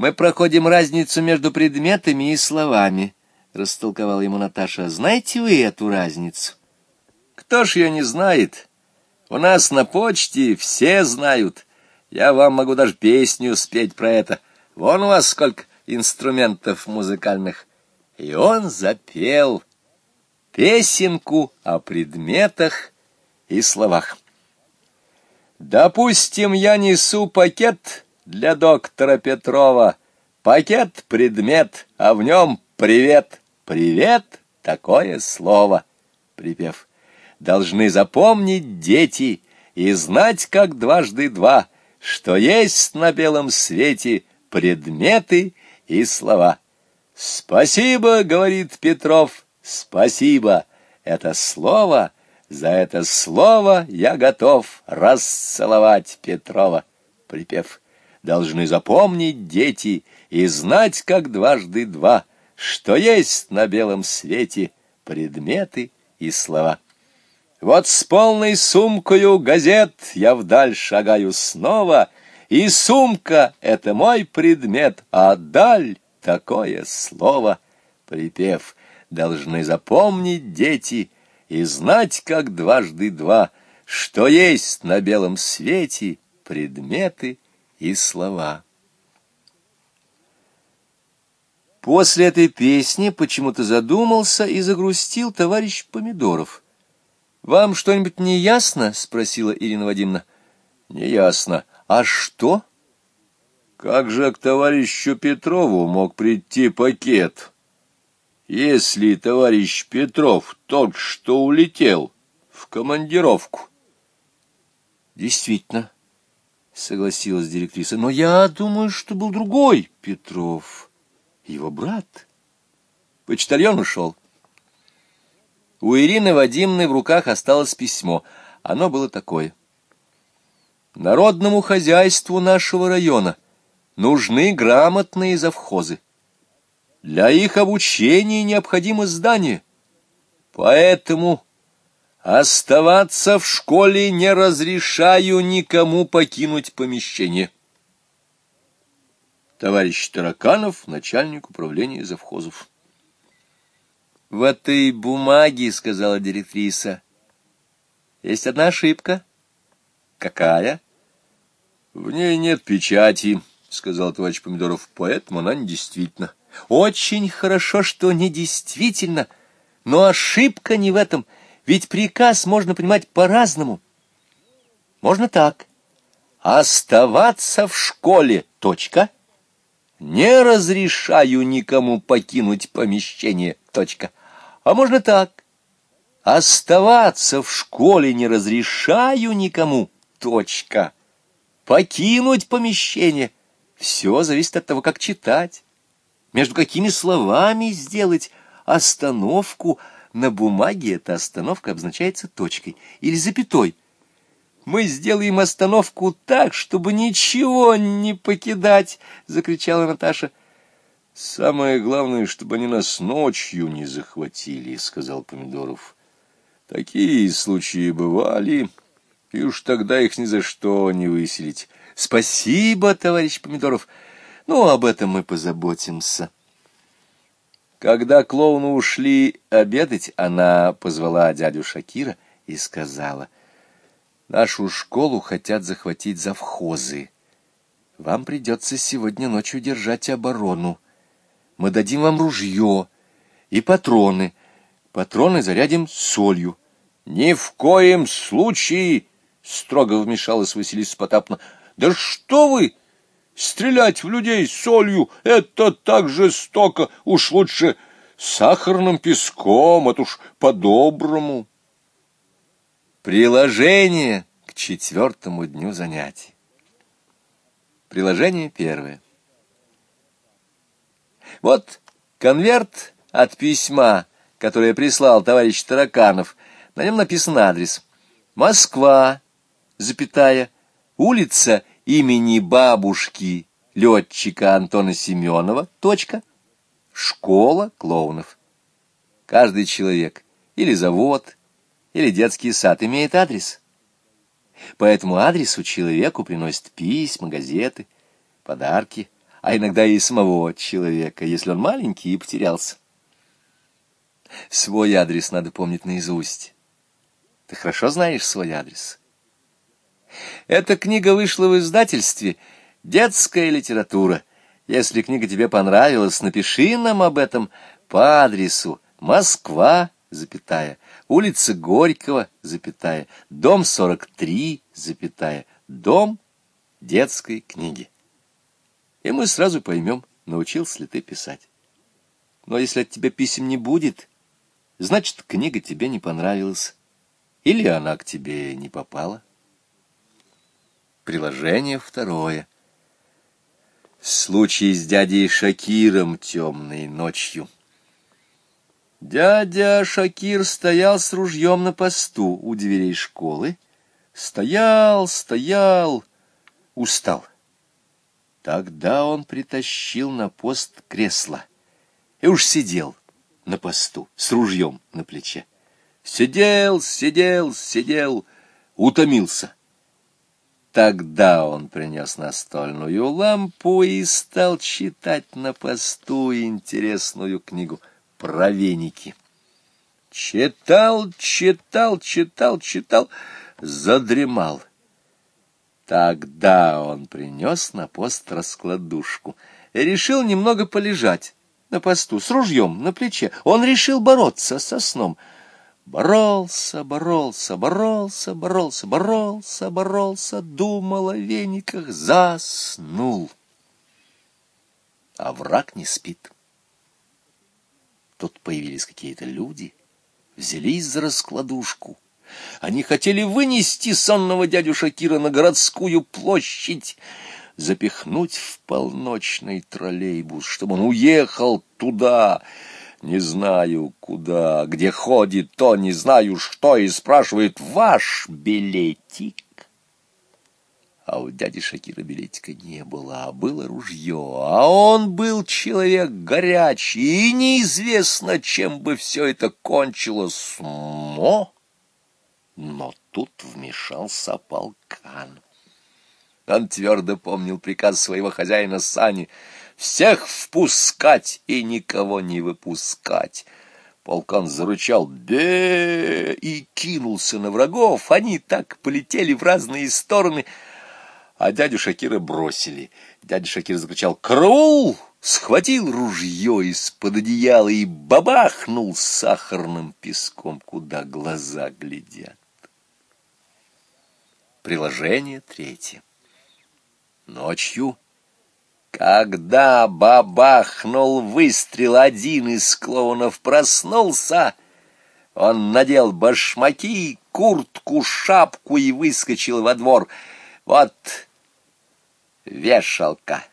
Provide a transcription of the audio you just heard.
Мы проходим разницу между предметами и словами, — растолковала ему Наташа. Знаете вы эту разницу? Кто ж ее не знает? У нас на почте все знают. Я вам могу даже песню спеть про это. Вон у вас сколько инструментов музыкальных. И он запел песенку о предметах и словах. Допустим, я несу пакет для доктора Петрова. Пакет — предмет, а в нем привет. Привет — такое слово. Припев. Должны запомнить дети и знать, как дважды два, что есть на белом свете предметы и слова. «Спасибо», — говорит Петров, — «спасибо». Это слово — за это слово я готов расцеловать Петрова. Припев. Должны запомнить дети и знать, как дважды два, что есть на белом свете предметы и слова. Вот с полной сумкою газет я вдаль шагаю снова, и сумка — это мой предмет, а даль — такое слово. Припев. Должны запомнить дети — и знать, как дважды два, что есть на белом свете предметы и слова. После этой песни почему-то задумался и загрустил товарищ Помидоров. — Вам что-нибудь не ясно? — спросила Ирина Вадимовна. — Не ясно. А что? — Как же к товарищу Петрову мог прийти пакет? — если товарищ Петров тот, что улетел в командировку. Действительно, согласилась директриса, но я думаю, что был другой Петров, его брат. Почтальон ушел. У Ирины Вадимовны в руках осталось письмо. Оно было такое. Народному хозяйству нашего района нужны грамотные завхозы. Для их обучения необходимо здание. Поэтому оставаться в школе не разрешаю никому покинуть помещение. Товарищ Тараканов, начальник управления завхозов. В этой бумаге, сказала директриса, есть одна ошибка. Какая? В ней нет печати, сказал товарищ Помидоров, поэтому она не действительна. Очень хорошо, что не действительно, но ошибка не в этом, ведь приказ можно понимать по-разному. Можно так. Оставаться в школе. Точка. Не разрешаю никому покинуть помещение. Точка. А можно так. Оставаться в школе не разрешаю никому. Точка. Покинуть помещение. Все зависит от того, как читать между какими словами сделать остановку. На бумаге эта остановка обозначается точкой или запятой. «Мы сделаем остановку так, чтобы ничего не покидать!» — закричала Наташа. «Самое главное, чтобы они нас ночью не захватили», — сказал Помидоров. «Такие случаи бывали, и уж тогда их ни за что не выселить». «Спасибо, товарищ Помидоров!» Ну, об этом мы позаботимся. Когда клоуны ушли обедать, она позвала дядю Шакира и сказала, «Нашу школу хотят захватить завхозы. Вам придется сегодня ночью держать оборону. Мы дадим вам ружье и патроны. Патроны зарядим солью». «Ни в коем случае!» — строго вмешалась Василиса Потапна. «Да что вы!» Стрелять в людей солью — это так жестоко, уж лучше сахарным песком, это уж по-доброму. Приложение к четвертому дню занятий. Приложение первое. Вот конверт от письма, которое прислал товарищ Тараканов. На нем написан адрес. Москва, запятая, улица имени бабушки летчика Антона Семенова, точка, школа клоунов. Каждый человек или завод, или детский сад имеет адрес. По этому адресу человеку приносят письма, газеты, подарки, а иногда и самого человека, если он маленький и потерялся. Свой адрес надо помнить наизусть. Ты хорошо знаешь свой адрес. Эта книга вышла в издательстве «Детская литература». Если книга тебе понравилась, напиши нам об этом по адресу Москва, запятая, улица Горького, запятая, дом 43, запятая, дом детской книги. И мы сразу поймем, научился ли ты писать. Но если от тебя писем не будет, значит, книга тебе не понравилась, или она к тебе не попала. Приложение второе. Случай с дядей Шакиром темной ночью. Дядя Шакир стоял с ружьем на посту у дверей школы. Стоял, стоял, устал. Тогда он притащил на пост кресло и уж сидел на посту с ружьем на плече. Сидел, сидел, сидел, утомился. Тогда он принес настольную лампу и стал читать на посту интересную книгу про веники. Читал, читал, читал, читал, задремал. Тогда он принес на пост раскладушку решил немного полежать на посту с ружьем на плече. Он решил бороться со сном. Боролся, боролся, боролся, боролся, боролся, боролся, думал о вениках, заснул. А враг не спит. Тут появились какие-то люди, взялись за раскладушку — они хотели вынести сонного дядю Шакира на городскую площадь, запихнуть в полночный троллейбус, чтобы он уехал туда, не знаю куда, где ходит то, не знаю что, и спрашивает «Ваш билетик?» А у дяди Шакира билетика не было, а было ружье, а он был человек горячий, и неизвестно, чем бы все это кончилось. Но... Но тут вмешался полкан. Он твердо помнил приказ своего хозяина Сани «Всех впускать и никого не выпускать». Полкан зарычал «Бе!» и кинулся на врагов. Они так полетели в разные стороны, а дядю Шакира бросили. Дядя Шакир закричал «Караул!» схватил ружье из-под одеяла и бабахнул сахарным песком, куда глаза глядят. Приложение третье. Ночью, когда бабахнул выстрел, один из клоунов проснулся. Он надел башмаки, куртку, шапку и выскочил во двор. Вот вешалка.